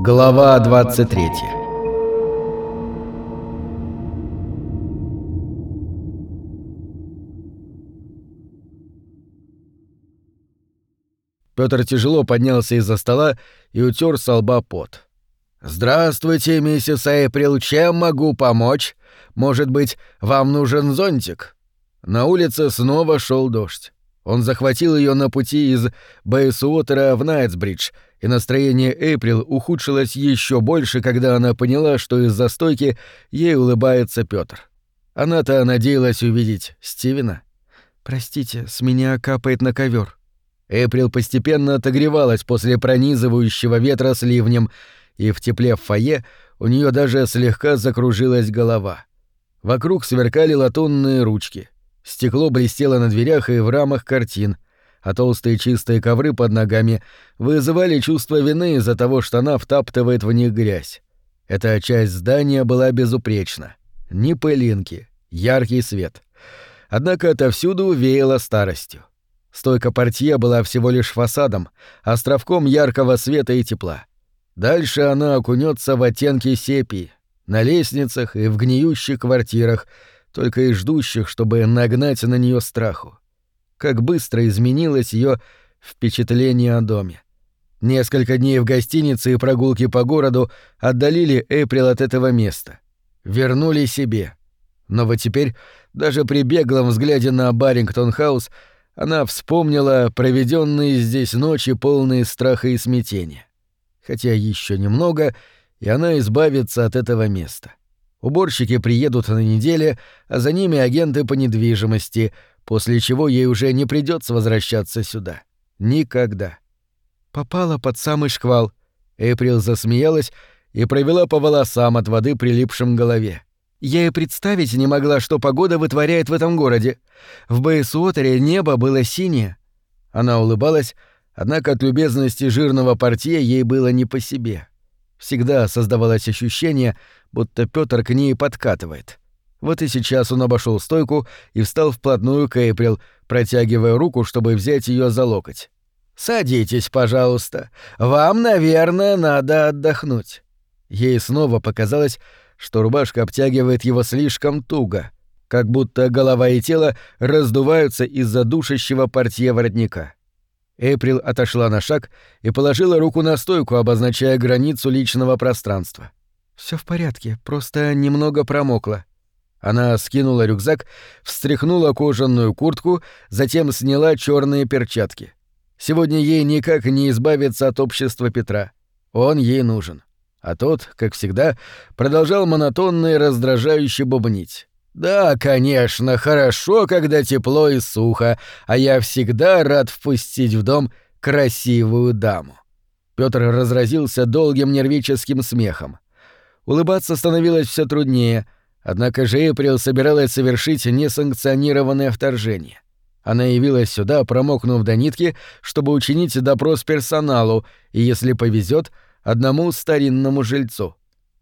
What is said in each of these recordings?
Глава 23 Пётр тяжело поднялся из-за стола и утер с лба пот. «Здравствуйте, миссис Эйприл, чем могу помочь? Может быть, вам нужен зонтик?» На улице снова шел дождь. Он захватил ее на пути из Бейсуотера в Найтсбридж, и настроение Эйприл ухудшилось еще больше, когда она поняла, что из-за стойки ей улыбается Пётр. Она-то надеялась увидеть Стивена. «Простите, с меня капает на ковер. Эйприл постепенно отогревалась после пронизывающего ветра с ливнем, и в тепле в фойе у нее даже слегка закружилась голова. Вокруг сверкали латунные ручки. Стекло блестело на дверях и в рамах картин, а толстые чистые ковры под ногами вызывали чувство вины из-за того, что она втаптывает в них грязь. Эта часть здания была безупречна. Ни пылинки, яркий свет. Однако отовсюду веяло старостью. Стойка портье была всего лишь фасадом, островком яркого света и тепла. Дальше она окунется в оттенки сепии, на лестницах и в гниющих квартирах, только и ждущих, чтобы нагнать на нее страху. Как быстро изменилось ее впечатление о доме. Несколько дней в гостинице и прогулки по городу отдалили Эйприл от этого места. Вернули себе. Но вот теперь, даже при беглом взгляде на Барингтон-хаус, она вспомнила проведенные здесь ночи, полные страха и смятения. Хотя еще немного, и она избавится от этого места. Уборщики приедут на неделе, а за ними агенты по недвижимости, после чего ей уже не придется возвращаться сюда. Никогда. Попала под самый шквал. Эйприл засмеялась и провела по волосам от воды, прилипшим голове. Я и представить не могла, что погода вытворяет в этом городе. В Бейсуотере небо было синее. Она улыбалась, однако от любезности жирного портье ей было не по себе. Всегда создавалось ощущение, будто Пётр к ней подкатывает. Вот и сейчас он обошел стойку и встал вплотную к Эйприл, протягивая руку, чтобы взять ее за локоть. «Садитесь, пожалуйста. Вам, наверное, надо отдохнуть». Ей снова показалось, что рубашка обтягивает его слишком туго, как будто голова и тело раздуваются из-за душащего портье воротника. Эйприл отошла на шаг и положила руку на стойку, обозначая границу личного пространства. Все в порядке, просто немного промокла. Она скинула рюкзак, встряхнула кожаную куртку, затем сняла черные перчатки. Сегодня ей никак не избавиться от общества Петра. Он ей нужен. А тот, как всегда, продолжал монотонно и раздражающе бубнить. «Да, конечно, хорошо, когда тепло и сухо, а я всегда рад впустить в дом красивую даму». Пётр разразился долгим нервическим смехом. Улыбаться становилось все труднее, однако же Эприл собиралась совершить несанкционированное вторжение. Она явилась сюда, промокнув до нитки, чтобы учинить допрос персоналу и, если повезет, одному старинному жильцу.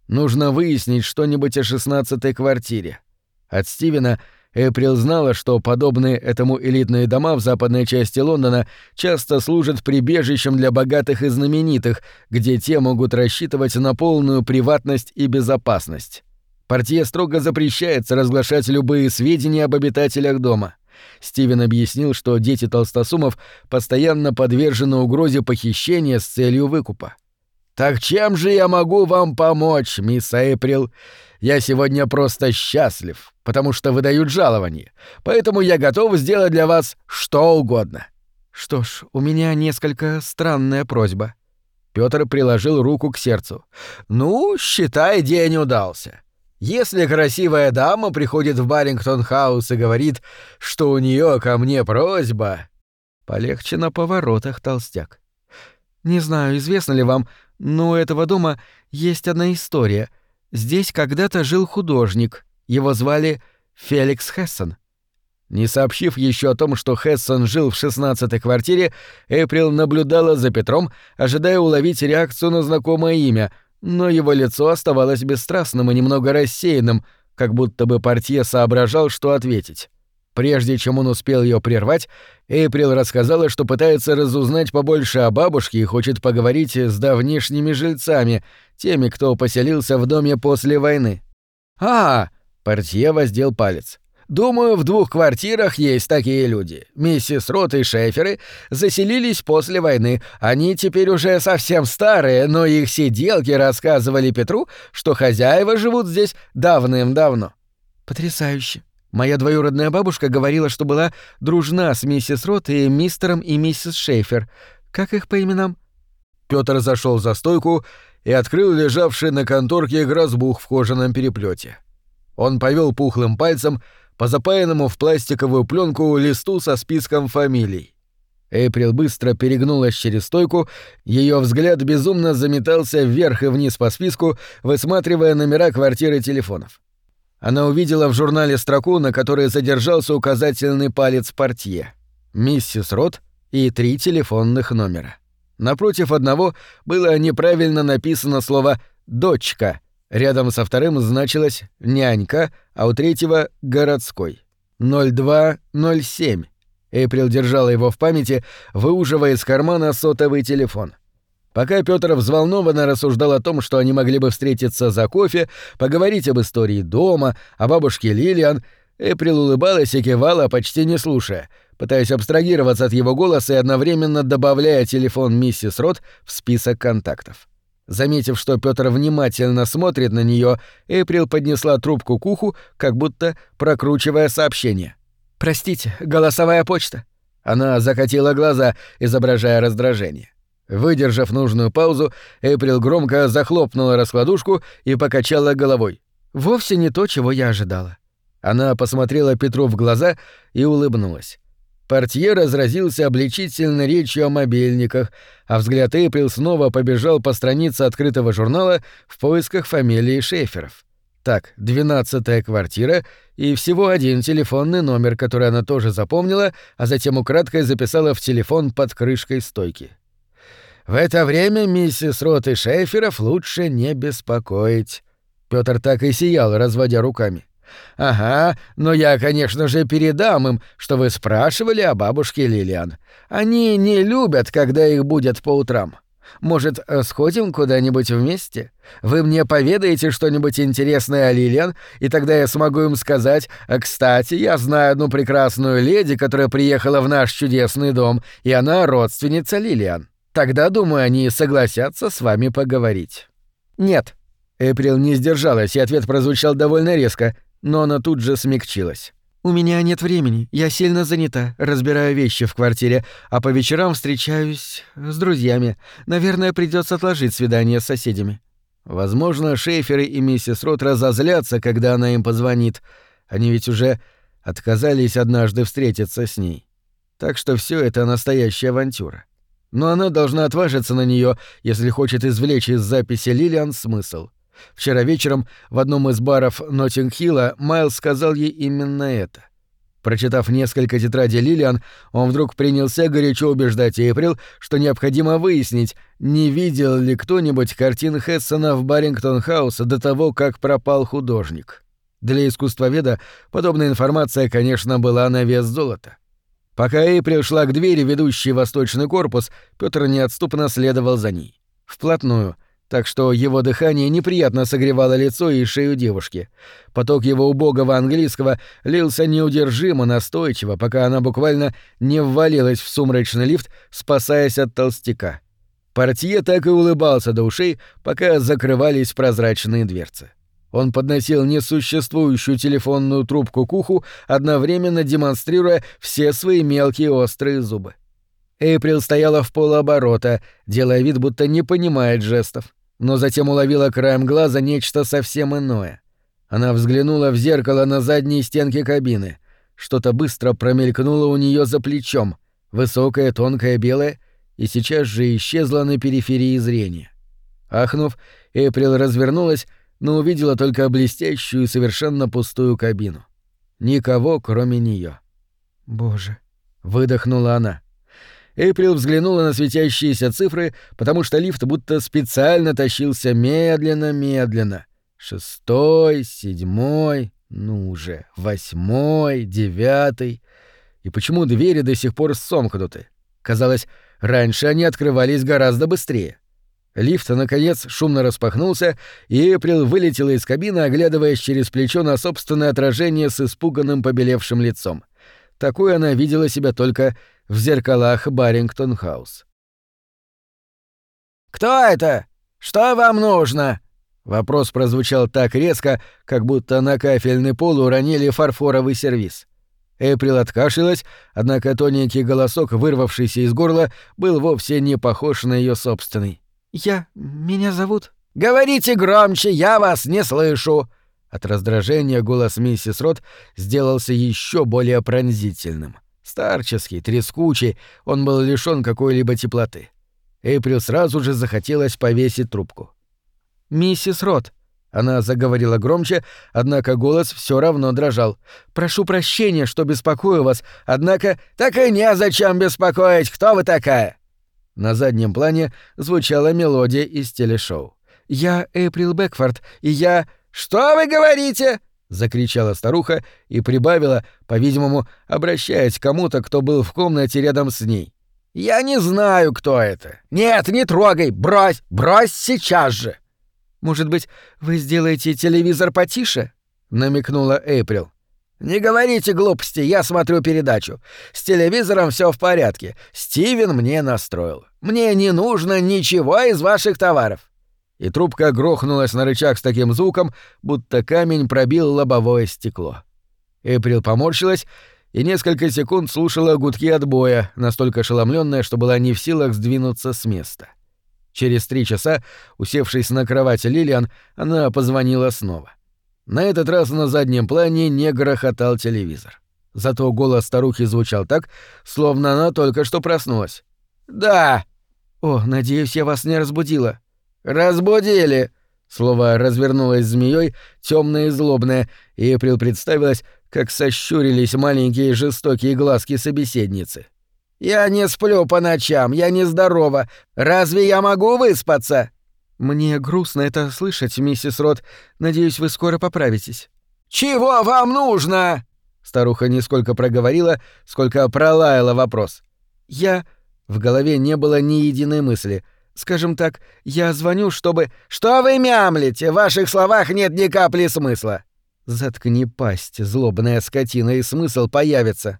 Нужно выяснить что-нибудь о шестнадцатой квартире. От Стивена Эприл знала, что подобные этому элитные дома в западной части Лондона часто служат прибежищем для богатых и знаменитых, где те могут рассчитывать на полную приватность и безопасность. Партия строго запрещается разглашать любые сведения об обитателях дома. Стивен объяснил, что дети толстосумов постоянно подвержены угрозе похищения с целью выкупа. «Так чем же я могу вам помочь, мисс Эйприл? Я сегодня просто счастлив, потому что выдают жалование, поэтому я готов сделать для вас что угодно». «Что ж, у меня несколько странная просьба». Пётр приложил руку к сердцу. «Ну, считай, день удался. Если красивая дама приходит в Барингтон-хаус и говорит, что у нее ко мне просьба...» Полегче на поворотах, толстяк. «Не знаю, известно ли вам, но у этого дома есть одна история. Здесь когда-то жил художник. Его звали Феликс Хессон. Не сообщив еще о том, что Хессон жил в шестнадцатой квартире, Эприл наблюдала за Петром, ожидая уловить реакцию на знакомое имя, но его лицо оставалось бесстрастным и немного рассеянным, как будто бы портье соображал, что ответить. Прежде чем он успел ее прервать, Эйприл рассказала, что пытается разузнать побольше о бабушке и хочет поговорить с давнишними жильцами, теми, кто поселился в доме после войны. «А!» — портье воздел палец. «Думаю, в двух квартирах есть такие люди. Миссис Рот и Шеферы заселились после войны. Они теперь уже совсем старые, но их сиделки рассказывали Петру, что хозяева живут здесь давным-давно». «Потрясающе!» Моя двоюродная бабушка говорила, что была дружна с миссис Рот и мистером и миссис Шейфер. Как их по именам? Пётр зашел за стойку и открыл лежавший на конторке грозбух в кожаном переплете. Он повел пухлым пальцем по запаянному в пластиковую пленку листу со списком фамилий. Эйприл быстро перегнулась через стойку, ее взгляд безумно заметался вверх и вниз по списку, высматривая номера квартиры телефонов. Она увидела в журнале строку, на которой задержался указательный палец портье. «Миссис Рот» и три телефонных номера. Напротив одного было неправильно написано слово «дочка», рядом со вторым значилось «нянька», а у третьего — «городской». 0207. Эйприл держала его в памяти, выуживая из кармана сотовый телефон — Пока Пётр взволнованно рассуждал о том, что они могли бы встретиться за кофе, поговорить об истории дома, о бабушке Лилиан, Эприл улыбалась и кивала, почти не слушая, пытаясь абстрагироваться от его голоса и одновременно добавляя телефон миссис Рот в список контактов. Заметив, что Пётр внимательно смотрит на неё, Эприл поднесла трубку к уху, как будто прокручивая сообщение. «Простите, голосовая почта». Она закатила глаза, изображая раздражение. Выдержав нужную паузу, Эйприл громко захлопнула раскладушку и покачала головой. «Вовсе не то, чего я ожидала». Она посмотрела Петру в глаза и улыбнулась. Портье разразился обличительной речью о мобильниках, а взгляд Эйприл снова побежал по странице открытого журнала в поисках фамилии Шеферов. Так, двенадцатая квартира и всего один телефонный номер, который она тоже запомнила, а затем украдкой записала в телефон под крышкой стойки. В это время миссис Рот и Шейферов лучше не беспокоить. Пётр так и сиял, разводя руками. «Ага, но я, конечно же, передам им, что вы спрашивали о бабушке Лилиан. Они не любят, когда их будет по утрам. Может, сходим куда-нибудь вместе? Вы мне поведаете что-нибудь интересное о Лилиан, и тогда я смогу им сказать, кстати, я знаю одну прекрасную леди, которая приехала в наш чудесный дом, и она родственница Лилиан». Тогда, думаю, они согласятся с вами поговорить». «Нет». Эприл не сдержалась, и ответ прозвучал довольно резко, но она тут же смягчилась. «У меня нет времени, я сильно занята, разбираю вещи в квартире, а по вечерам встречаюсь с друзьями. Наверное, придется отложить свидание с соседями». Возможно, Шейферы и миссис Рот разозлятся, когда она им позвонит. Они ведь уже отказались однажды встретиться с ней. Так что все это настоящая авантюра но она должна отважиться на нее, если хочет извлечь из записи Лилиан смысл. Вчера вечером в одном из баров Ноттинг-Хилла Майлз сказал ей именно это. Прочитав несколько тетрадей Лилиан, он вдруг принялся горячо убеждать Эйприл, что необходимо выяснить, не видел ли кто-нибудь картин Хессона в Барингтон-хаус до того, как пропал художник. Для искусствоведа подобная информация, конечно, была на вес золота. Пока Эйприл шла к двери, ведущей восточный корпус, Пётр неотступно следовал за ней. Вплотную, так что его дыхание неприятно согревало лицо и шею девушки. Поток его убогого английского лился неудержимо настойчиво, пока она буквально не ввалилась в сумрачный лифт, спасаясь от толстяка. Портье так и улыбался до ушей, пока закрывались прозрачные дверцы. Он подносил несуществующую телефонную трубку к уху, одновременно демонстрируя все свои мелкие острые зубы. Эйприл стояла в полоборота, делая вид, будто не понимает жестов, но затем уловила краем глаза нечто совсем иное. Она взглянула в зеркало на задней стенке кабины. Что-то быстро промелькнуло у нее за плечом, высокое, тонкое, белое, и сейчас же исчезло на периферии зрения. Ахнув, Эйприл развернулась но увидела только блестящую и совершенно пустую кабину. Никого, кроме нее. «Боже!» — выдохнула она. Эйприл взглянула на светящиеся цифры, потому что лифт будто специально тащился медленно-медленно. Шестой, седьмой, Ну же, восьмой, девятый. И почему двери до сих пор сомкнуты? Казалось, раньше они открывались гораздо быстрее. Лифт, наконец, шумно распахнулся, и Эприл вылетела из кабины, оглядываясь через плечо на собственное отражение с испуганным побелевшим лицом. Такой она видела себя только в зеркалах Барингтон-хаус. «Кто это? Что вам нужно?» Вопрос прозвучал так резко, как будто на кафельный пол уронили фарфоровый сервиз. Эприл откашлялась, однако тоненький голосок, вырвавшийся из горла, был вовсе не похож на ее собственный. «Я... меня зовут...» «Говорите громче, я вас не слышу!» От раздражения голос миссис Рот сделался еще более пронзительным. Старческий, трескучий, он был лишён какой-либо теплоты. Эйприл сразу же захотелось повесить трубку. «Миссис Рот», — она заговорила громче, однако голос все равно дрожал. «Прошу прощения, что беспокою вас, однако...» «Так и незачем беспокоить, кто вы такая?» На заднем плане звучала мелодия из телешоу. «Я Эйприл Бэкфорд, и я...» «Что вы говорите?» — закричала старуха и прибавила, по-видимому, обращаясь к кому-то, кто был в комнате рядом с ней. «Я не знаю, кто это. Нет, не трогай! Брось! Брось сейчас же!» «Может быть, вы сделаете телевизор потише?» — намекнула Эйприл. «Не говорите глупости, я смотрю передачу. С телевизором все в порядке. Стивен мне настроил. Мне не нужно ничего из ваших товаров». И трубка грохнулась на рычаг с таким звуком, будто камень пробил лобовое стекло. Эприл поморщилась и несколько секунд слушала гудки отбоя, настолько ошеломленная, что была не в силах сдвинуться с места. Через три часа, усевшись на кровати Лилиан, она позвонила снова. На этот раз на заднем плане не грохотал телевизор. Зато голос старухи звучал так, словно она только что проснулась. «Да!» «О, надеюсь, я вас не разбудила». «Разбудили!» Слово развернулось змеей, темное и злобное, и Эприл представилась, как сощурились маленькие жестокие глазки собеседницы. «Я не сплю по ночам, я нездорова. Разве я могу выспаться?» «Мне грустно это слышать, миссис Рот. Надеюсь, вы скоро поправитесь». «Чего вам нужно?» Старуха не сколько проговорила, сколько пролаяла вопрос. «Я...» В голове не было ни единой мысли. «Скажем так, я звоню, чтобы...» «Что вы мямлите? В ваших словах нет ни капли смысла». «Заткни пасть, злобная скотина, и смысл появится».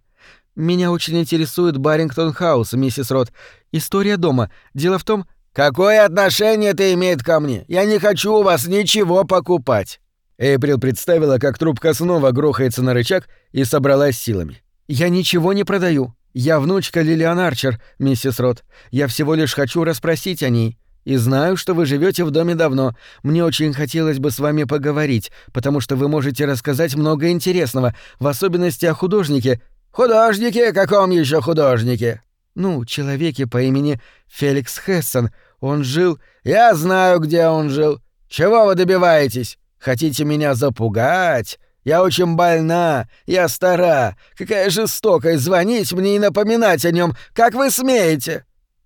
«Меня очень интересует Барингтон-хаус, миссис Рот. История дома. Дело в том...» «Какое отношение это имеет ко мне? Я не хочу у вас ничего покупать!» Эйприл представила, как трубка снова грохается на рычаг и собралась силами. «Я ничего не продаю. Я внучка Лилиан Арчер, миссис Рот. Я всего лишь хочу расспросить о ней. И знаю, что вы живете в доме давно. Мне очень хотелось бы с вами поговорить, потому что вы можете рассказать много интересного, в особенности о художнике». «Художнике? Каком еще художнике?» «Ну, человеке по имени Феликс Хессон. Он жил... Я знаю, где он жил. Чего вы добиваетесь? Хотите меня запугать? Я очень больна, я стара. Какая жестокость звонить мне и напоминать о нем. Как вы смеете?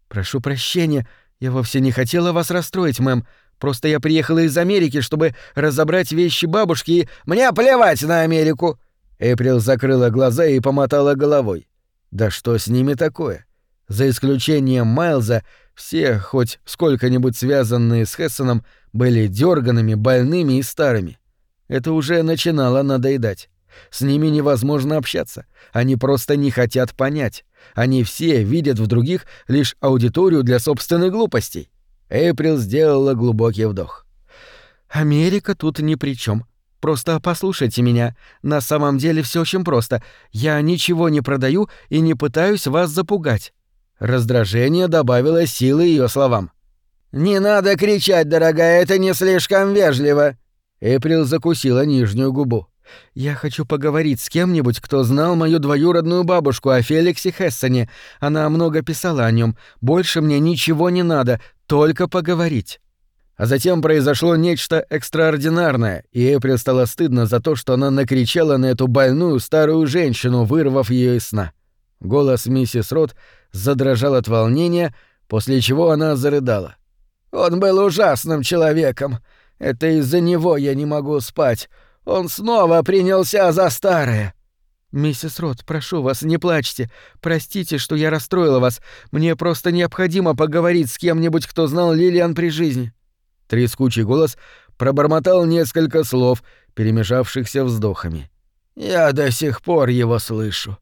Прошу прощения, я вовсе не хотела вас расстроить, мэм. Просто я приехала из Америки, чтобы разобрать вещи бабушки и... Мне плевать на Америку. Эприл закрыла глаза и помотала головой. Да что с ними такое? За исключением Майлза, все, хоть сколько-нибудь связанные с Хессоном, были дерганными, больными и старыми. Это уже начинало надоедать. С ними невозможно общаться. Они просто не хотят понять. Они все видят в других лишь аудиторию для собственных глупостей. Эйприл сделала глубокий вдох. «Америка тут ни при чем. Просто послушайте меня. На самом деле все очень просто. Я ничего не продаю и не пытаюсь вас запугать. Раздражение добавило силы ее словам. «Не надо кричать, дорогая, это не слишком вежливо!» Эприл закусила нижнюю губу. «Я хочу поговорить с кем-нибудь, кто знал мою двоюродную бабушку о Феликсе Хессоне. Она много писала о нем. Больше мне ничего не надо, только поговорить». А затем произошло нечто экстраординарное, и Эприл стало стыдно за то, что она накричала на эту больную старую женщину, вырвав ее из сна. Голос миссис Рот задрожал от волнения, после чего она зарыдала. «Он был ужасным человеком. Это из-за него я не могу спать. Он снова принялся за старое. «Миссис Рот, прошу вас, не плачьте. Простите, что я расстроила вас. Мне просто необходимо поговорить с кем-нибудь, кто знал Лилиан при жизни». Трескучий голос пробормотал несколько слов, перемешавшихся вздохами. «Я до сих пор его слышу.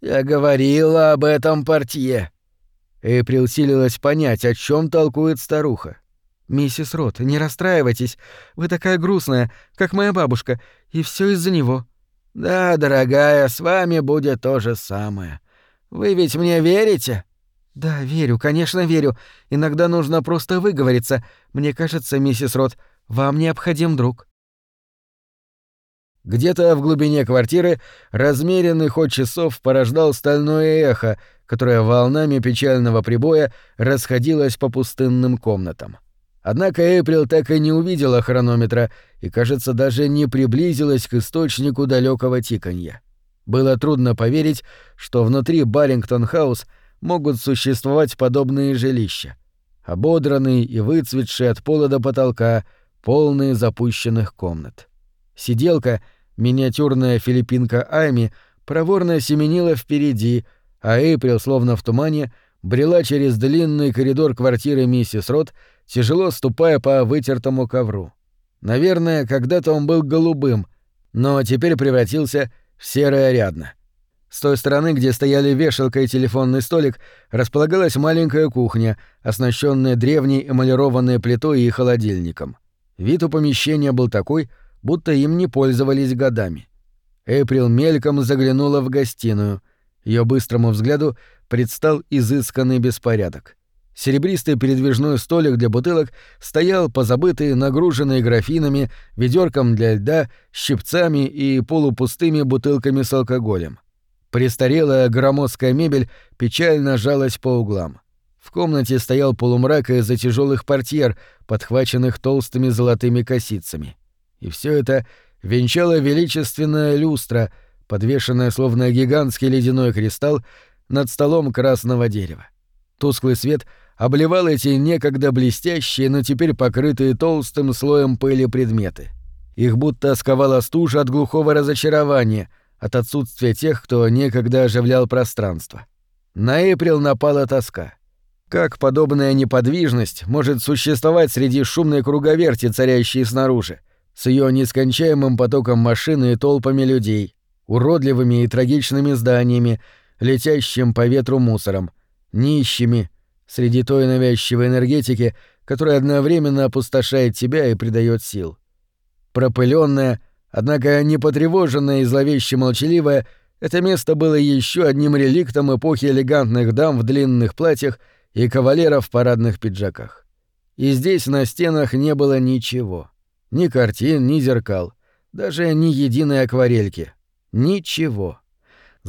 Я говорила об этом портье». Эйприл силилась понять, о чем толкует старуха. «Миссис Рот, не расстраивайтесь. Вы такая грустная, как моя бабушка, и все из-за него». «Да, дорогая, с вами будет то же самое. Вы ведь мне верите?» «Да, верю, конечно, верю. Иногда нужно просто выговориться. Мне кажется, миссис Рот, вам необходим друг». Где-то в глубине квартиры размеренный ход часов порождал стальное эхо, которое волнами печального прибоя расходилось по пустынным комнатам. Однако Эйприл так и не увидела хронометра и, кажется, даже не приблизилась к источнику далекого тиканья. Было трудно поверить, что внутри Баррингтон-хаус могут существовать подобные жилища. Ободранные и выцветшие от пола до потолка, полные запущенных комнат. Сиделка, миниатюрная филиппинка Айми, проворно семенила впереди, а Эйприл, словно в тумане, брела через длинный коридор квартиры миссис Рот, тяжело ступая по вытертому ковру. Наверное, когда-то он был голубым, но теперь превратился в серое рядно. С той стороны, где стояли вешалка и телефонный столик, располагалась маленькая кухня, оснащенная древней эмалированной плитой и холодильником. Вид у помещения был такой, будто им не пользовались годами. Эприл мельком заглянула в гостиную. Ее быстрому взгляду предстал изысканный беспорядок. Серебристый передвижной столик для бутылок стоял позабытый, нагруженный графинами, ведерком для льда, щипцами и полупустыми бутылками с алкоголем. Престарелая громоздкая мебель печально жалась по углам. В комнате стоял полумрак из-за тяжелых портьер, подхваченных толстыми золотыми косицами. И все это венчала величественная люстра, подвешенная словно гигантский ледяной кристалл над столом красного дерева. Тусклый свет обливал эти некогда блестящие, но теперь покрытые толстым слоем пыли предметы. Их будто сковала стужа от глухого разочарования, от отсутствия тех, кто некогда оживлял пространство. На Эприл напала тоска. Как подобная неподвижность может существовать среди шумной круговерти, царящей снаружи, с ее нескончаемым потоком машин и толпами людей, уродливыми и трагичными зданиями, летящим по ветру мусором, нищими, среди той навязчивой энергетики, которая одновременно опустошает тебя и придает сил. Пропыленная, однако не потревоженная и зловеще молчаливая, это место было еще одним реликтом эпохи элегантных дам в длинных платьях и кавалеров в парадных пиджаках. И здесь на стенах не было ничего. Ни картин, ни зеркал, даже ни единой акварельки. Ничего.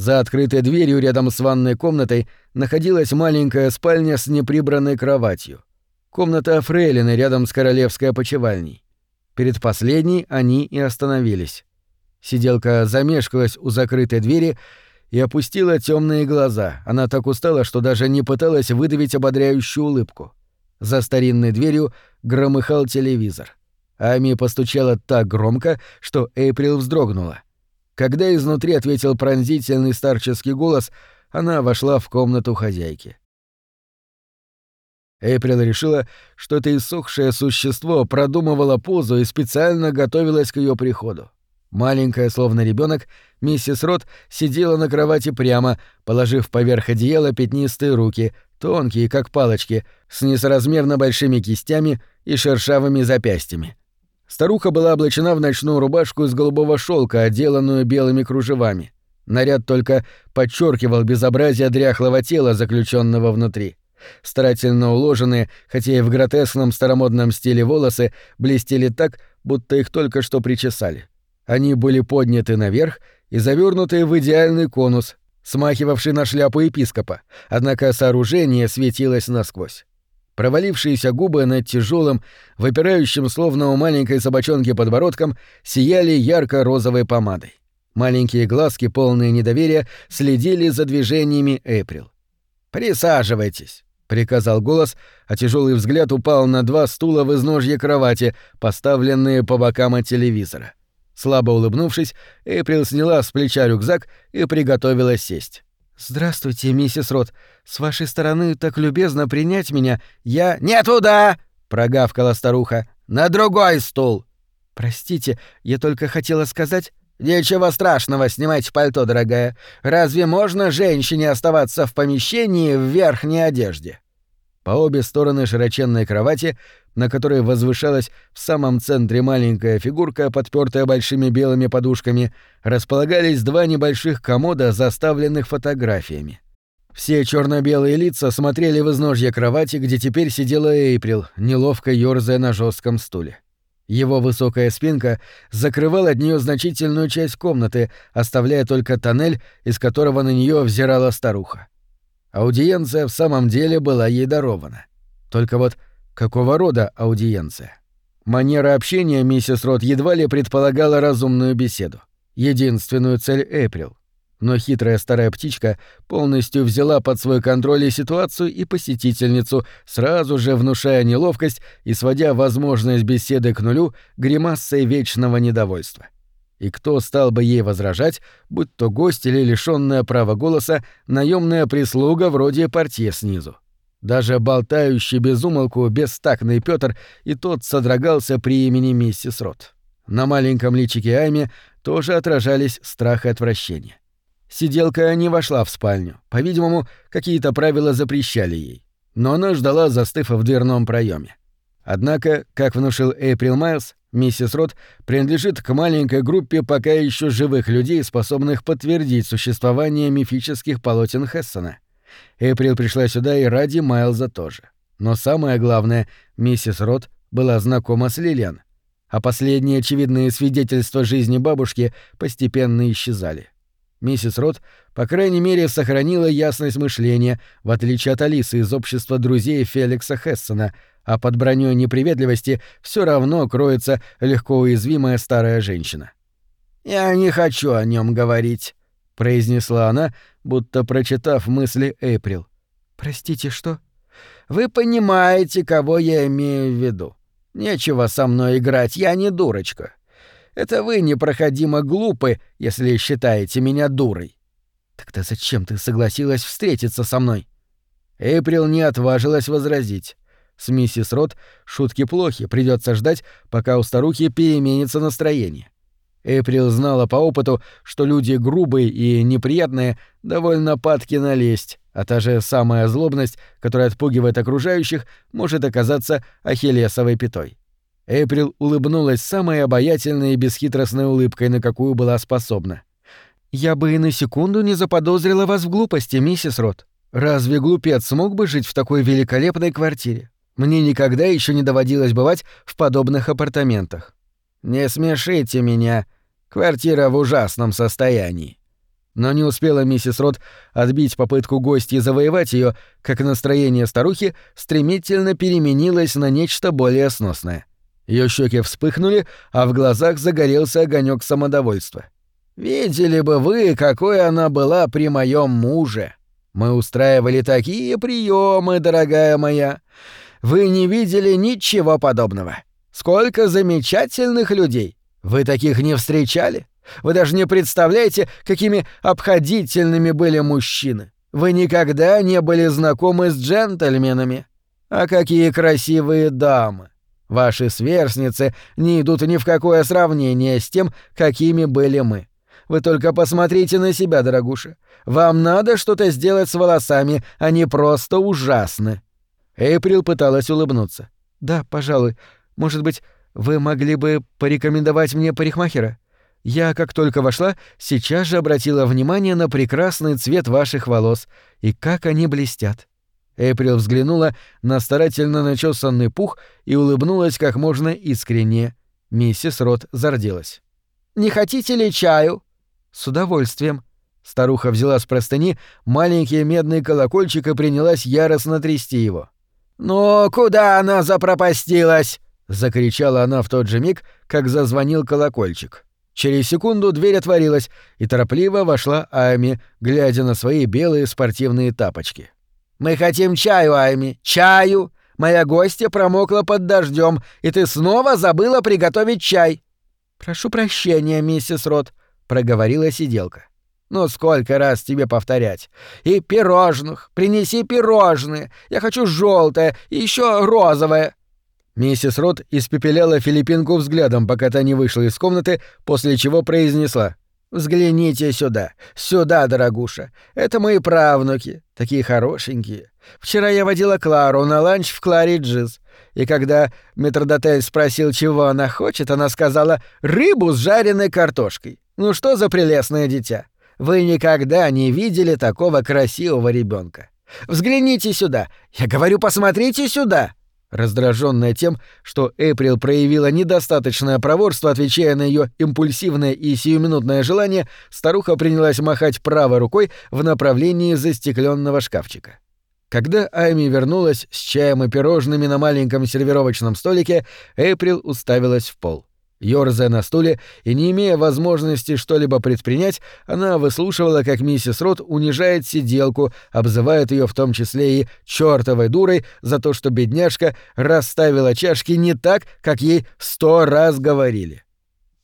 За открытой дверью рядом с ванной комнатой находилась маленькая спальня с неприбранной кроватью. Комната Фрейлины рядом с королевской опочивальней. Перед последней они и остановились. Сиделка замешкалась у закрытой двери и опустила темные глаза. Она так устала, что даже не пыталась выдавить ободряющую улыбку. За старинной дверью громыхал телевизор. Ами постучала так громко, что Эйприл вздрогнула. Когда изнутри ответил пронзительный старческий голос, она вошла в комнату хозяйки. Эйприл решила, что это иссохшее существо продумывало позу и специально готовилось к ее приходу. Маленькая, словно ребенок, миссис Рот сидела на кровати прямо, положив поверх одеяла пятнистые руки, тонкие, как палочки, с несоразмерно большими кистями и шершавыми запястьями. Старуха была облачена в ночную рубашку из голубого шелка, отделанную белыми кружевами. Наряд только подчеркивал безобразие дряхлого тела, заключенного внутри. Старательно уложенные, хотя и в гротескном старомодном стиле волосы, блестели так, будто их только что причесали. Они были подняты наверх и завернуты в идеальный конус, смахивавший на шляпу епископа, однако сооружение светилось насквозь. Провалившиеся губы над тяжелым, выпирающим словно у маленькой собачонки подбородком, сияли ярко-розовой помадой. Маленькие глазки, полные недоверия, следили за движениями Эприл. «Присаживайтесь», — приказал голос, а тяжелый взгляд упал на два стула в изножье кровати, поставленные по бокам от телевизора. Слабо улыбнувшись, Эйприл сняла с плеча рюкзак и приготовилась сесть. «Здравствуйте, миссис Рот. С вашей стороны так любезно принять меня. Я...» «Не туда!» — прогавкала старуха. «На другой стул!» «Простите, я только хотела сказать...» «Ничего страшного, снимайте пальто, дорогая. Разве можно женщине оставаться в помещении в верхней одежде?» По обе стороны широченной кровати, на которой возвышалась в самом центре маленькая фигурка, подпертая большими белыми подушками, располагались два небольших комода, заставленных фотографиями. Все черно белые лица смотрели в изножье кровати, где теперь сидела Эйприл, неловко ёрзая на жестком стуле. Его высокая спинка закрывала от нее значительную часть комнаты, оставляя только тоннель, из которого на нее взирала старуха. Аудиенция в самом деле была ей дарована. Только вот какого рода аудиенция? Манера общения миссис Рот едва ли предполагала разумную беседу. Единственную цель Эприл. Но хитрая старая птичка полностью взяла под свой контроль и ситуацию и посетительницу, сразу же внушая неловкость и сводя возможность беседы к нулю гримасой вечного недовольства. И кто стал бы ей возражать, будь то гость или лишённая права голоса, наемная прислуга вроде портье снизу. Даже болтающий безумолку бестактный Пётр и тот содрогался при имени миссис Рот. На маленьком личике Айме тоже отражались страх и отвращение. Сиделка не вошла в спальню. По-видимому, какие-то правила запрещали ей. Но она ждала, застыв в дверном проеме. Однако, как внушил Эйприл Майлз, миссис Рот принадлежит к маленькой группе пока еще живых людей, способных подтвердить существование мифических полотен Хессона. Эйприл пришла сюда и ради Майлза тоже. Но самое главное, миссис Рот была знакома с Лилиан, а последние очевидные свидетельства жизни бабушки постепенно исчезали. Миссис Рот, по крайней мере, сохранила ясность мышления, в отличие от Алисы из общества друзей Феликса Хессона, а под броней неприветливости все равно кроется легко уязвимая старая женщина. «Я не хочу о нем говорить», — произнесла она, будто прочитав мысли Эйприл. «Простите, что?» «Вы понимаете, кого я имею в виду. Нечего со мной играть, я не дурочка. Это вы непроходимо глупы, если считаете меня дурой». «Тогда зачем ты согласилась встретиться со мной?» Эйприл не отважилась возразить. С миссис Рот шутки плохи, придется ждать, пока у старухи переменится настроение. Эприл знала по опыту, что люди грубые и неприятные довольно падки на лесть, а та же самая злобность, которая отпугивает окружающих, может оказаться ахиллесовой пятой. Эприл улыбнулась самой обаятельной и бесхитростной улыбкой, на какую была способна. «Я бы и на секунду не заподозрила вас в глупости, миссис Рот. Разве глупец смог бы жить в такой великолепной квартире? Мне никогда еще не доводилось бывать в подобных апартаментах. Не смешите меня. Квартира в ужасном состоянии. Но не успела миссис Рот отбить попытку гостей завоевать ее, как настроение старухи стремительно переменилось на нечто более сносное. Ее щеки вспыхнули, а в глазах загорелся огонек самодовольства. «Видели бы вы, какой она была при моем муже! Мы устраивали такие приемы, дорогая моя! Вы не видели ничего подобного. Сколько замечательных людей! Вы таких не встречали? Вы даже не представляете, какими обходительными были мужчины. Вы никогда не были знакомы с джентльменами. А какие красивые дамы! Ваши сверстницы не идут ни в какое сравнение с тем, какими были мы. Вы только посмотрите на себя, дорогуша. Вам надо что-то сделать с волосами, они просто ужасны. Эйприл пыталась улыбнуться. «Да, пожалуй. Может быть, вы могли бы порекомендовать мне парикмахера? Я, как только вошла, сейчас же обратила внимание на прекрасный цвет ваших волос и как они блестят». Эйприл взглянула на старательно начесанный пух и улыбнулась как можно искреннее. Миссис Рот зарделась. «Не хотите ли чаю?» «С удовольствием». Старуха взяла с простыни маленький медный колокольчик и принялась яростно трясти его. «Ну, куда она запропастилась?» — закричала она в тот же миг, как зазвонил колокольчик. Через секунду дверь отворилась, и торопливо вошла Ами, глядя на свои белые спортивные тапочки. «Мы хотим чаю, Ами, чаю! Моя гостья промокла под дождем, и ты снова забыла приготовить чай!» «Прошу прощения, миссис Рот», — проговорила сиделка. «Ну сколько раз тебе повторять? И пирожных! Принеси пирожные! Я хочу желтое и еще розовое!» Миссис Рот испепеляла филиппинку взглядом, пока та не вышла из комнаты, после чего произнесла. «Взгляните сюда, сюда, дорогуша. Это мои правнуки, такие хорошенькие. Вчера я водила Клару на ланч в Кларе Джиз, и когда метрдотель спросил, чего она хочет, она сказала «рыбу с жареной картошкой». Ну что за прелестное дитя? Вы никогда не видели такого красивого ребенка. Взгляните сюда. Я говорю, посмотрите сюда. Раздраженная тем, что Эприл проявила недостаточное проворство, отвечая на ее импульсивное и сиюминутное желание, старуха принялась махать правой рукой в направлении застекленного шкафчика. Когда Айми вернулась с чаем и пирожными на маленьком сервировочном столике, Эприл уставилась в пол. Ёрзая на стуле и не имея возможности что-либо предпринять, она выслушивала, как миссис Рот унижает сиделку, обзывает ее в том числе и чертовой дурой за то, что бедняжка расставила чашки не так, как ей сто раз говорили.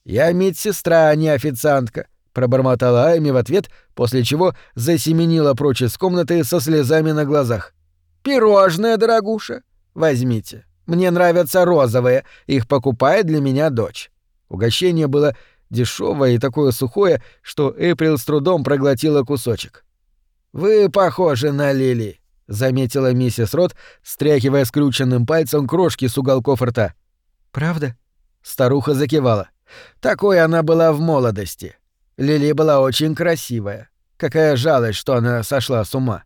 «Я медсестра, а не официантка», — пробормотала Айми в ответ, после чего засеменила прочь из комнаты со слезами на глазах. «Пирожное, дорогуша, возьмите». Мне нравятся розовые, их покупает для меня дочь». Угощение было дешевое и такое сухое, что Эприл с трудом проглотила кусочек. «Вы похожи на Лили», — заметила миссис Рот, стряхивая скрученным пальцем крошки с уголков рта. «Правда?» — старуха закивала. «Такой она была в молодости. Лили была очень красивая. Какая жалость, что она сошла с ума.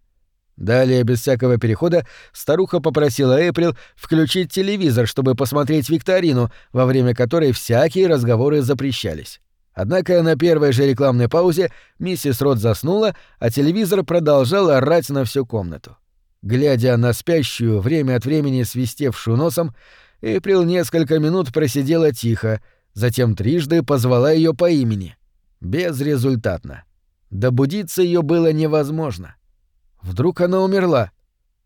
Далее, без всякого перехода, старуха попросила Эприл включить телевизор, чтобы посмотреть викторину, во время которой всякие разговоры запрещались. Однако на первой же рекламной паузе миссис Рот заснула, а телевизор продолжал орать на всю комнату. Глядя на спящую, время от времени свистевшую носом, Эприл несколько минут просидела тихо, затем трижды позвала ее по имени. Безрезультатно. Добудиться ее было невозможно. Вдруг она умерла?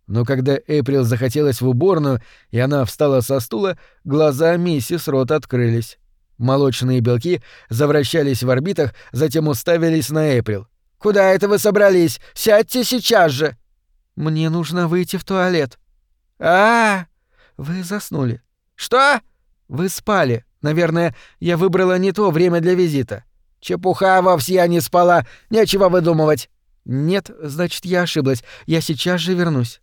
Но когда Эприл захотелось в уборную, и она встала со стула, глаза миссис Рот открылись. Молочные белки завращались в орбитах, затем уставились на Эприл. «Куда это вы собрались? Сядьте сейчас же!» «Мне нужно выйти в туалет». А, -а, а Вы заснули». «Что?» «Вы спали. Наверное, я выбрала не то время для визита». «Чепуха вовсе я не спала. Нечего выдумывать. «Нет, значит, я ошиблась. Я сейчас же вернусь».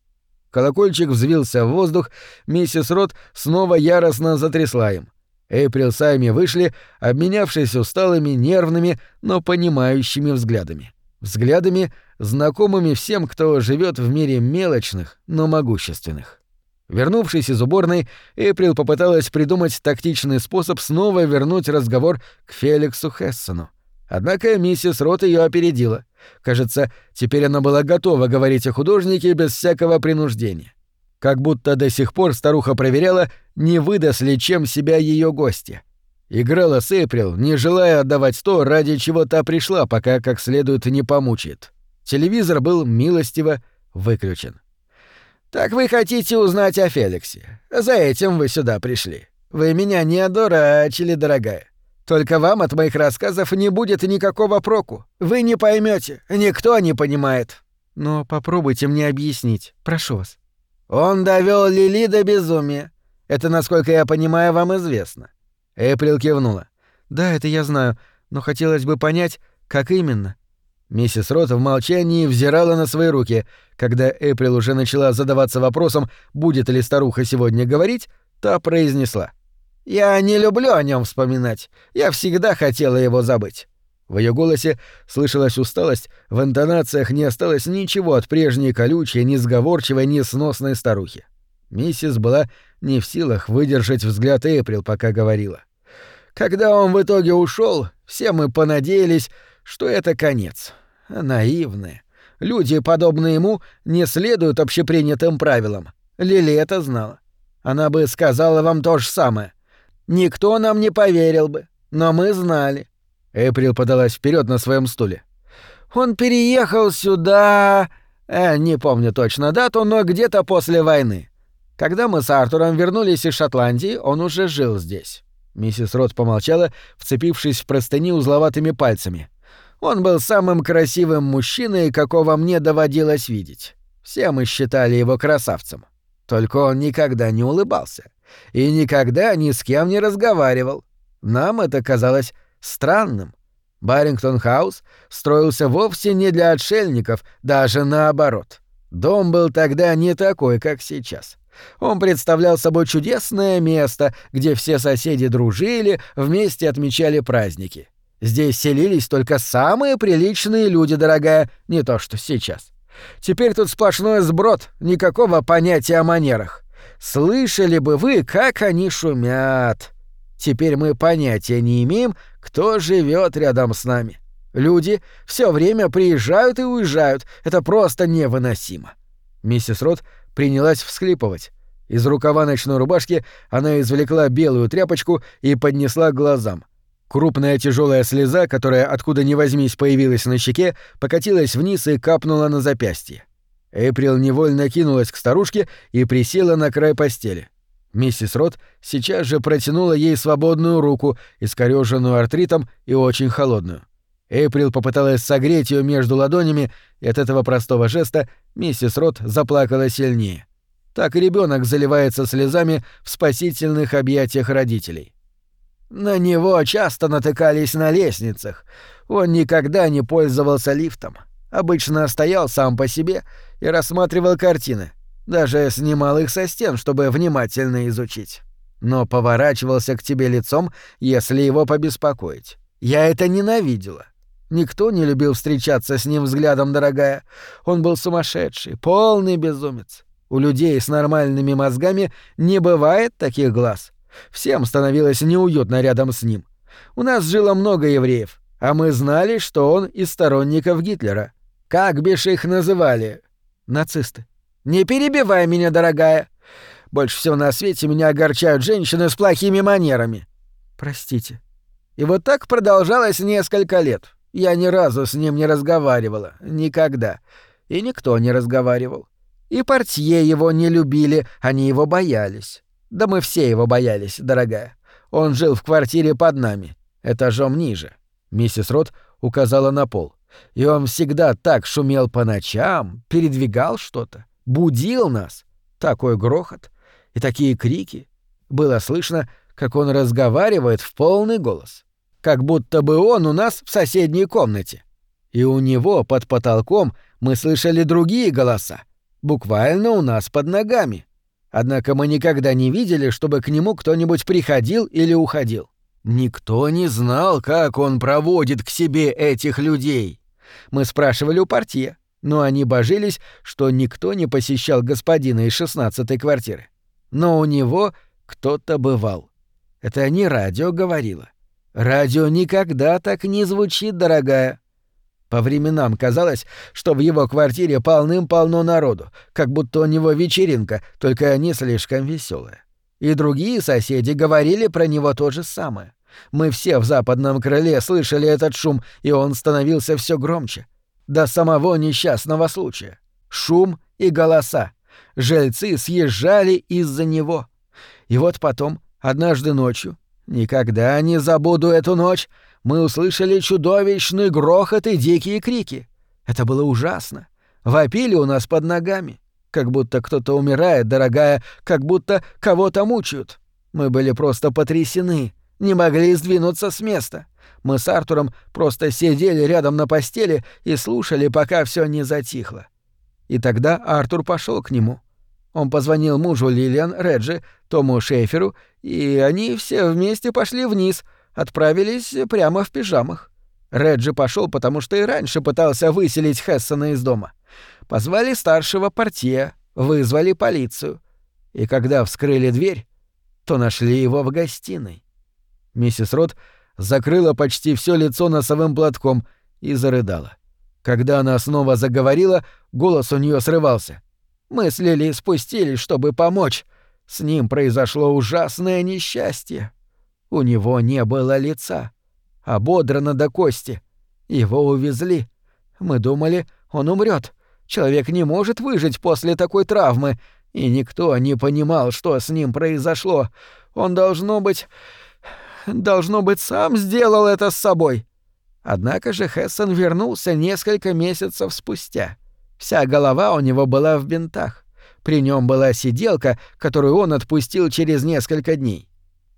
Колокольчик взвился в воздух, миссис Рот снова яростно затрясла им. Эйприл с Айми вышли, обменявшись усталыми, нервными, но понимающими взглядами. Взглядами, знакомыми всем, кто живет в мире мелочных, но могущественных. Вернувшись из уборной, Эйприл попыталась придумать тактичный способ снова вернуть разговор к Феликсу Хессону. Однако миссис Рот ее опередила. Кажется, теперь она была готова говорить о художнике без всякого принуждения. Как будто до сих пор старуха проверяла, не выдаст ли чем себя ее гостья. Играла с Эйприл, не желая отдавать то, ради чего та пришла, пока как следует не помучает. Телевизор был милостиво выключен. «Так вы хотите узнать о Феликсе? За этим вы сюда пришли. Вы меня не одурачили, дорогая. Только вам от моих рассказов не будет никакого проку. Вы не поймете, никто не понимает. Но попробуйте мне объяснить, прошу вас. Он довел Лили до безумия. Это, насколько я понимаю, вам известно. Эприл кивнула. Да, это я знаю, но хотелось бы понять, как именно. Миссис Рот в молчании взирала на свои руки. Когда Эприл уже начала задаваться вопросом, будет ли старуха сегодня говорить, та произнесла. Я не люблю о нем вспоминать. Я всегда хотела его забыть. В ее голосе слышалась усталость, в интонациях не осталось ничего от прежней колючей, несговорчивой, несносной старухи. Миссис была не в силах выдержать взгляд Эйприл, пока говорила. Когда он в итоге ушел, все мы понадеялись, что это конец. Наивные. Люди, подобные ему, не следуют общепринятым правилам. Лили это знала. Она бы сказала вам то же самое. Никто нам не поверил бы, но мы знали. Эприл подалась вперед на своем стуле. Он переехал сюда... Э, не помню точно дату, но где-то после войны. Когда мы с Артуром вернулись из Шотландии, он уже жил здесь. Миссис Рот помолчала, вцепившись в простыни узловатыми пальцами. Он был самым красивым мужчиной, какого мне доводилось видеть. Все мы считали его красавцем. Только он никогда не улыбался и никогда ни с кем не разговаривал. Нам это казалось странным. Барингтон-хаус строился вовсе не для отшельников, даже наоборот. Дом был тогда не такой, как сейчас. Он представлял собой чудесное место, где все соседи дружили, вместе отмечали праздники. Здесь селились только самые приличные люди, дорогая, не то что сейчас. Теперь тут сплошной сброд, никакого понятия о манерах. Слышали бы вы, как они шумят. Теперь мы понятия не имеем, кто живет рядом с нами. Люди все время приезжают и уезжают. Это просто невыносимо. Миссис Рот принялась всхлипывать. Из рукава ночной рубашки она извлекла белую тряпочку и поднесла к глазам. Крупная тяжелая слеза, которая откуда ни возьмись появилась на щеке, покатилась вниз и капнула на запястье. Эйприл невольно кинулась к старушке и присела на край постели. Миссис Рот сейчас же протянула ей свободную руку, искорёженную артритом и очень холодную. Эйприл попыталась согреть ее между ладонями, и от этого простого жеста миссис Рот заплакала сильнее. Так ребенок заливается слезами в спасительных объятиях родителей. На него часто натыкались на лестницах. Он никогда не пользовался лифтом. Обычно стоял сам по себе и рассматривал картины. Даже снимал их со стен, чтобы внимательно изучить. Но поворачивался к тебе лицом, если его побеспокоить. Я это ненавидела. Никто не любил встречаться с ним взглядом, дорогая. Он был сумасшедший, полный безумец. У людей с нормальными мозгами не бывает таких глаз. Всем становилось неуютно рядом с ним. У нас жило много евреев, а мы знали, что он из сторонников Гитлера. Как бишь их называли? Нацисты. Не перебивай меня, дорогая. Больше всего на свете меня огорчают женщины с плохими манерами. Простите. И вот так продолжалось несколько лет. Я ни разу с ним не разговаривала. Никогда. И никто не разговаривал. И портье его не любили, они его боялись. Да мы все его боялись, дорогая. Он жил в квартире под нами, этажом ниже. Миссис Рот указала на пол. И он всегда так шумел по ночам, передвигал что-то, будил нас. Такой грохот и такие крики. Было слышно, как он разговаривает в полный голос как будто бы он у нас в соседней комнате. И у него под потолком мы слышали другие голоса, буквально у нас под ногами. Однако мы никогда не видели, чтобы к нему кто-нибудь приходил или уходил. Никто не знал, как он проводит к себе этих людей. Мы спрашивали у партии, но они божились, что никто не посещал господина из шестнадцатой квартиры. Но у него кто-то бывал. Это не радио говорило. Радио никогда так не звучит, дорогая. По временам казалось, что в его квартире полным-полно народу, как будто у него вечеринка, только не слишком веселая. И другие соседи говорили про него то же самое. Мы все в западном крыле слышали этот шум, и он становился все громче. До самого несчастного случая. Шум и голоса. Жильцы съезжали из-за него. И вот потом, однажды ночью, Никогда не забуду эту ночь. Мы услышали чудовищный грохот и дикие крики. Это было ужасно. Вопили у нас под ногами. Как будто кто-то умирает, дорогая, как будто кого-то мучают. Мы были просто потрясены, не могли сдвинуться с места. Мы с Артуром просто сидели рядом на постели и слушали, пока все не затихло. И тогда Артур пошел к нему. Он позвонил мужу Лилиан Реджи, Тому Шейферу, и они все вместе пошли вниз, отправились прямо в пижамах. Реджи пошел, потому что и раньше пытался выселить Хессона из дома. Позвали старшего портье, вызвали полицию. И когда вскрыли дверь, то нашли его в гостиной. Миссис Рот закрыла почти все лицо носовым платком и зарыдала. Когда она снова заговорила, голос у нее срывался. Мы с Лили спустились, чтобы помочь. С ним произошло ужасное несчастье. У него не было лица. Ободрано до кости. Его увезли. Мы думали, он умрет. Человек не может выжить после такой травмы, и никто не понимал, что с ним произошло. Он, должно быть, должно быть, сам сделал это с собой. Однако же Хессон вернулся несколько месяцев спустя. Вся голова у него была в бинтах. При нем была сиделка, которую он отпустил через несколько дней.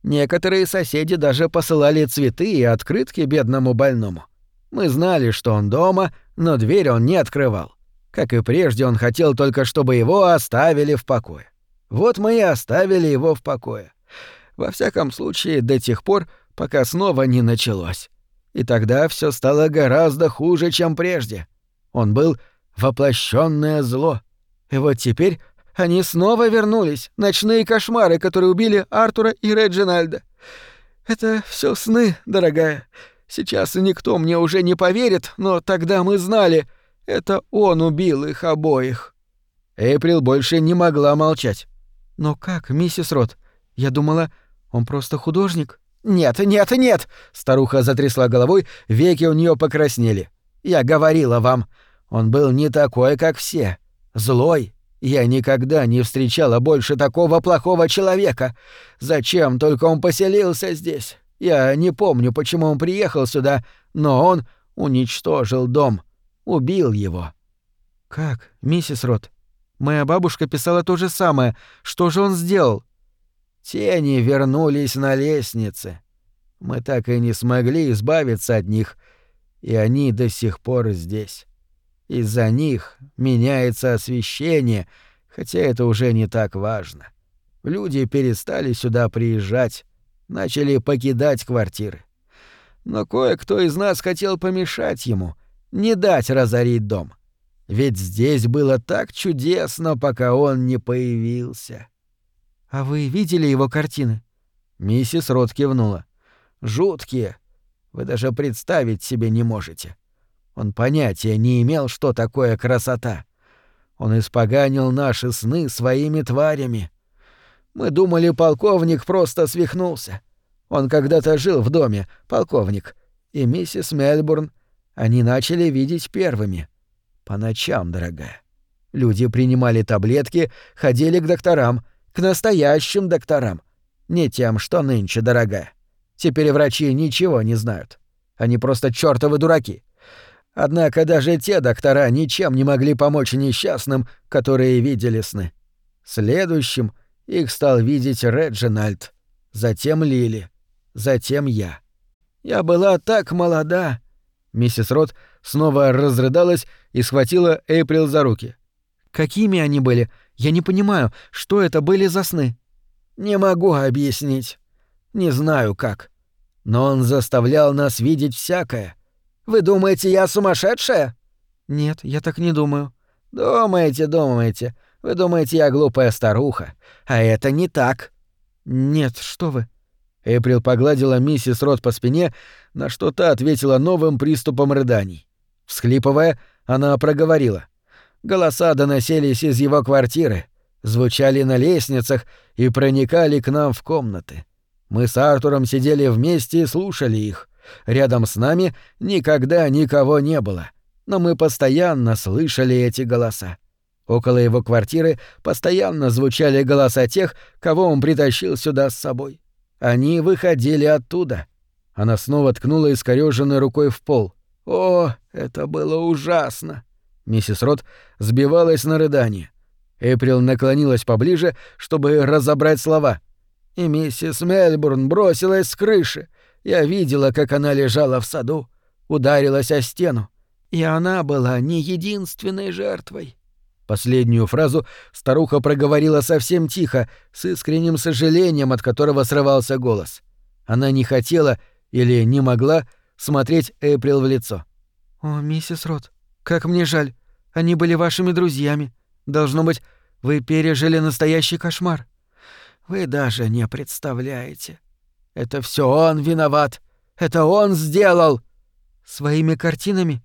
Некоторые соседи даже посылали цветы и открытки бедному больному. Мы знали, что он дома, но дверь он не открывал. Как и прежде, он хотел только, чтобы его оставили в покое. Вот мы и оставили его в покое. Во всяком случае, до тех пор, пока снова не началось. И тогда все стало гораздо хуже, чем прежде. Он был воплощенное зло. И вот теперь они снова вернулись, ночные кошмары, которые убили Артура и Реджинальда. Это все сны, дорогая. Сейчас никто мне уже не поверит, но тогда мы знали, это он убил их обоих. Эйприл больше не могла молчать. Но как, миссис Рот? Я думала, он просто художник. Нет, нет, нет! Старуха затрясла головой, веки у нее покраснели. Я говорила вам, он был не такой, как все. Злой, я никогда не встречала больше такого плохого человека. Зачем только он поселился здесь? Я не помню, почему он приехал сюда, но он уничтожил дом, убил его. Как, миссис Рот? Моя бабушка писала то же самое. Что же он сделал? Тени вернулись на лестнице. Мы так и не смогли избавиться от них, и они до сих пор здесь. Из-за них меняется освещение, хотя это уже не так важно. Люди перестали сюда приезжать, начали покидать квартиры. Но кое-кто из нас хотел помешать ему, не дать разорить дом. Ведь здесь было так чудесно, пока он не появился. «А вы видели его картины?» Миссис Рот кивнула. «Жуткие. Вы даже представить себе не можете. Он понятия не имел, что такое красота. Он испоганил наши сны своими тварями. Мы думали, полковник просто свихнулся. Он когда-то жил в доме, полковник, и миссис Мельбурн. Они начали видеть первыми. По ночам, дорогая. Люди принимали таблетки, ходили к докторам, к настоящим докторам. Не тем, что нынче, дорогая. Теперь врачи ничего не знают. Они просто чёртовы дураки. Однако даже те доктора ничем не могли помочь несчастным, которые видели сны. Следующим их стал видеть Реджинальд, затем Лили, затем я. Я была так молода. Миссис Рот снова разрыдалась и схватила Эйприл за руки. Какими они были? Я не понимаю, что это были за сны. Не могу объяснить. Не знаю как. Но он заставлял нас видеть всякое — вы думаете, я сумасшедшая? Нет, я так не думаю. Думаете, думаете. Вы думаете, я глупая старуха. А это не так. Нет, что вы. Эприл погладила миссис Рот по спине, на что та ответила новым приступом рыданий. Всхлипывая, она проговорила. Голоса доносились из его квартиры, звучали на лестницах и проникали к нам в комнаты. Мы с Артуром сидели вместе и слушали их. Рядом с нами никогда никого не было, но мы постоянно слышали эти голоса. Около его квартиры постоянно звучали голоса тех, кого он притащил сюда с собой. Они выходили оттуда. Она снова ткнула искорёженной рукой в пол. О, это было ужасно. Миссис Рот сбивалась на рыдание. Эприл наклонилась поближе, чтобы разобрать слова. И миссис Мельбурн бросилась с крыши. Я видела, как она лежала в саду, ударилась о стену. И она была не единственной жертвой. Последнюю фразу старуха проговорила совсем тихо, с искренним сожалением, от которого срывался голос. Она не хотела или не могла смотреть Эприл в лицо. «О, миссис Рот, как мне жаль. Они были вашими друзьями. Должно быть, вы пережили настоящий кошмар. Вы даже не представляете. Это все он виноват. Это он сделал. Своими картинами?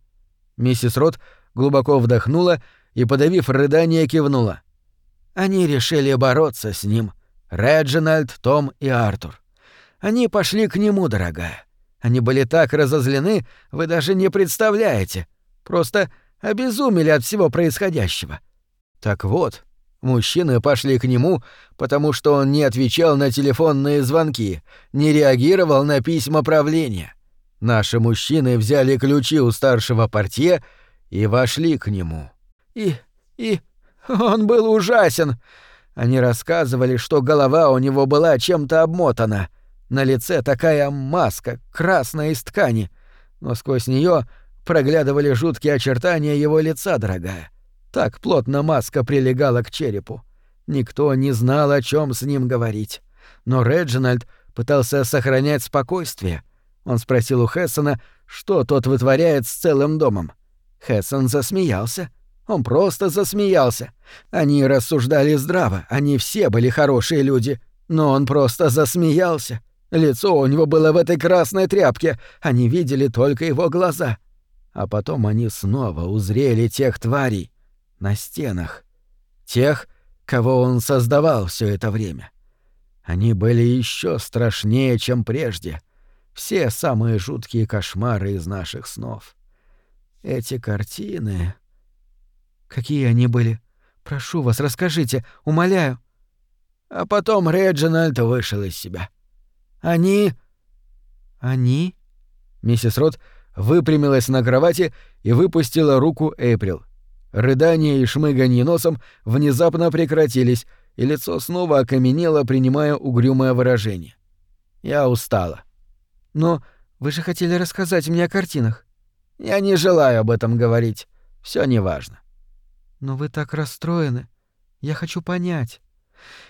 Миссис Рот глубоко вдохнула и, подавив рыдание, кивнула. Они решили бороться с ним. Реджинальд, Том и Артур. Они пошли к нему, дорогая. Они были так разозлены, вы даже не представляете. Просто обезумели от всего происходящего. Так вот, Мужчины пошли к нему, потому что он не отвечал на телефонные звонки, не реагировал на письма правления. Наши мужчины взяли ключи у старшего портье и вошли к нему. И... и... он был ужасен. Они рассказывали, что голова у него была чем-то обмотана. На лице такая маска, красная из ткани. Но сквозь нее проглядывали жуткие очертания его лица, дорогая. Так плотно маска прилегала к черепу. Никто не знал, о чем с ним говорить. Но Реджинальд пытался сохранять спокойствие. Он спросил у Хессона, что тот вытворяет с целым домом. Хессон засмеялся. Он просто засмеялся. Они рассуждали здраво, они все были хорошие люди. Но он просто засмеялся. Лицо у него было в этой красной тряпке, они видели только его глаза. А потом они снова узрели тех тварей, на стенах. Тех, кого он создавал все это время. Они были еще страшнее, чем прежде. Все самые жуткие кошмары из наших снов. Эти картины... Какие они были? Прошу вас, расскажите, умоляю. А потом Реджинальд вышел из себя. Они... Они? Миссис Рот выпрямилась на кровати и выпустила руку Эйприл. Рыдания и шмыганье носом внезапно прекратились, и лицо снова окаменело, принимая угрюмое выражение. Я устала. Но вы же хотели рассказать мне о картинах. Я не желаю об этом говорить. Все неважно. Но вы так расстроены. Я хочу понять.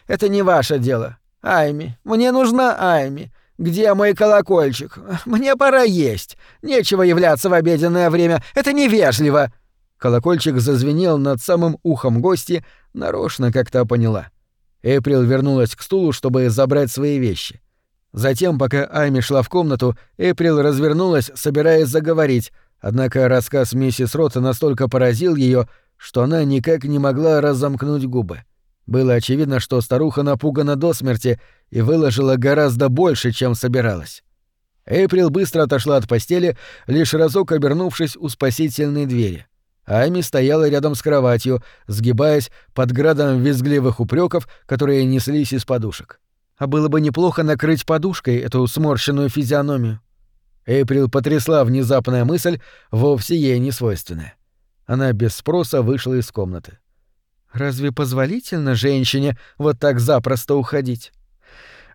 Это не ваше дело. Айми, мне нужна Айми. Где мой колокольчик? Мне пора есть. Нечего являться в обеденное время. Это невежливо. Колокольчик зазвенел над самым ухом гости, нарочно как-то поняла. Эприл вернулась к стулу, чтобы забрать свои вещи. Затем, пока Айми шла в комнату, Эприл развернулась, собираясь заговорить, однако рассказ миссис Рота настолько поразил ее, что она никак не могла разомкнуть губы. Было очевидно, что старуха напугана до смерти и выложила гораздо больше, чем собиралась. Эйприл быстро отошла от постели, лишь разок обернувшись у спасительной двери. Ами стояла рядом с кроватью, сгибаясь под градом визгливых упреков, которые неслись из подушек. А было бы неплохо накрыть подушкой эту сморщенную физиономию. Эйприл потрясла внезапная мысль, вовсе ей не свойственная. Она без спроса вышла из комнаты. «Разве позволительно женщине вот так запросто уходить?»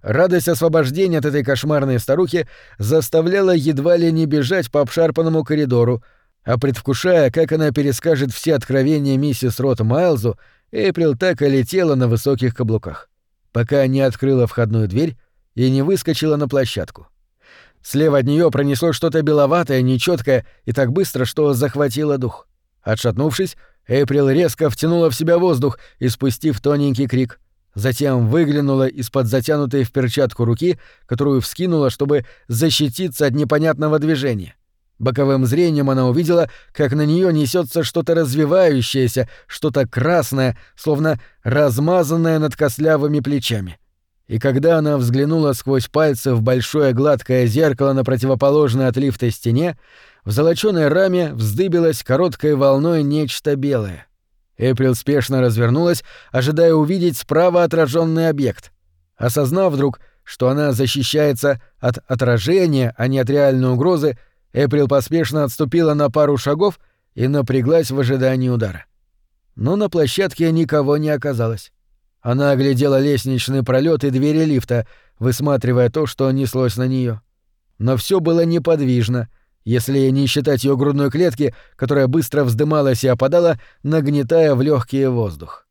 Радость освобождения от этой кошмарной старухи заставляла едва ли не бежать по обшарпанному коридору, а предвкушая, как она перескажет все откровения миссис Рот Майлзу, Эйприл так и летела на высоких каблуках, пока не открыла входную дверь и не выскочила на площадку. Слева от нее пронеслось что-то беловатое, нечеткое и так быстро, что захватило дух. Отшатнувшись, Эйприл резко втянула в себя воздух, испустив тоненький крик. Затем выглянула из-под затянутой в перчатку руки, которую вскинула, чтобы защититься от непонятного движения. Боковым зрением она увидела, как на нее несется что-то развивающееся, что-то красное, словно размазанное над костлявыми плечами. И когда она взглянула сквозь пальцы в большое гладкое зеркало на противоположной от лифта стене, в золочёной раме вздыбилось короткой волной нечто белое. Эприл спешно развернулась, ожидая увидеть справа отраженный объект. Осознав вдруг, что она защищается от отражения, а не от реальной угрозы, Эприл поспешно отступила на пару шагов и напряглась в ожидании удара. Но на площадке никого не оказалось. Она оглядела лестничный пролет и двери лифта, высматривая то, что неслось на нее. Но все было неподвижно, если не считать ее грудной клетки, которая быстро вздымалась и опадала, нагнетая в легкий воздух.